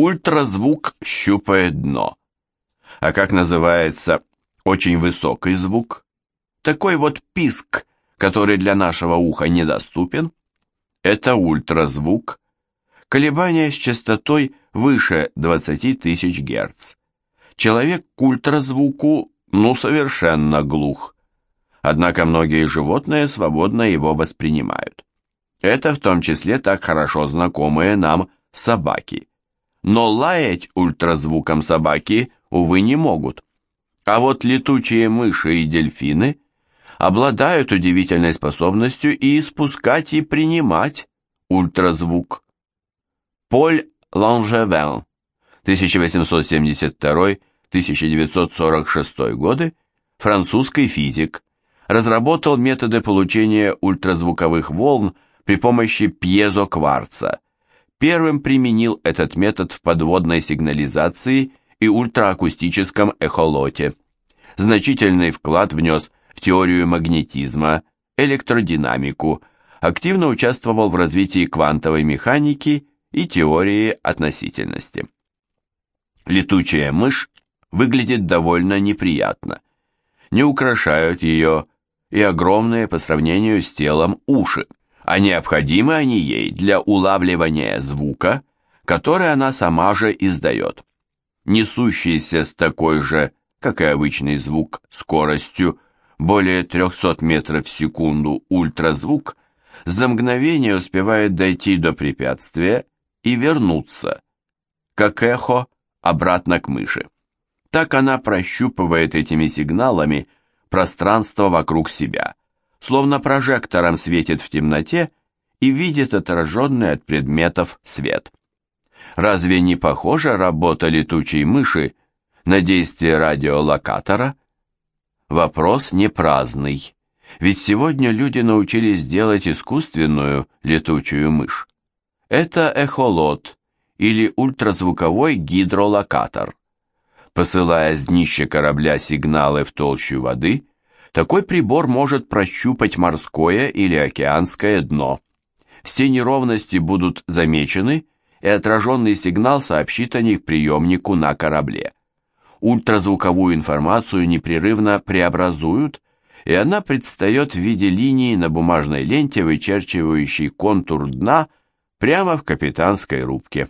Ультразвук щупает дно. А как называется очень высокий звук? Такой вот писк, который для нашего уха недоступен. Это ультразвук. Колебания с частотой выше 20 тысяч Гц. Человек к ультразвуку, ну, совершенно глух. Однако многие животные свободно его воспринимают. Это в том числе так хорошо знакомые нам собаки. Но лаять ультразвуком собаки, увы, не могут. А вот летучие мыши и дельфины обладают удивительной способностью и испускать, и принимать ультразвук. Поль Ланжевен, 1872-1946 годы, французский физик, разработал методы получения ультразвуковых волн при помощи пьезокварца. Первым применил этот метод в подводной сигнализации и ультраакустическом эхолоте. Значительный вклад внес в теорию магнетизма, электродинамику, активно участвовал в развитии квантовой механики и теории относительности. Летучая мышь выглядит довольно неприятно. Не украшают ее и огромные по сравнению с телом уши, а необходимы они ей для улавливания звука, который она сама же издает. Несущийся с такой же, как и обычный звук, скоростью более 300 метров в секунду ультразвук за мгновение успевает дойти до препятствия и вернуться, как эхо, обратно к мыши. Так она прощупывает этими сигналами пространство вокруг себя, словно прожектором светит в темноте и видит отраженный от предметов свет. Разве не похожа работа летучей мыши на действие радиолокатора? Вопрос не праздный, ведь сегодня люди научились делать искусственную летучую мышь. Это эхолот или ультразвуковой гидролокатор. Посылая с днища корабля сигналы в толщу воды, такой прибор может прощупать морское или океанское дно. Все неровности будут замечены, и отраженный сигнал сообщит о них приемнику на корабле. Ультразвуковую информацию непрерывно преобразуют, и она предстает в виде линии на бумажной ленте, вычерчивающей контур дна прямо в капитанской рубке.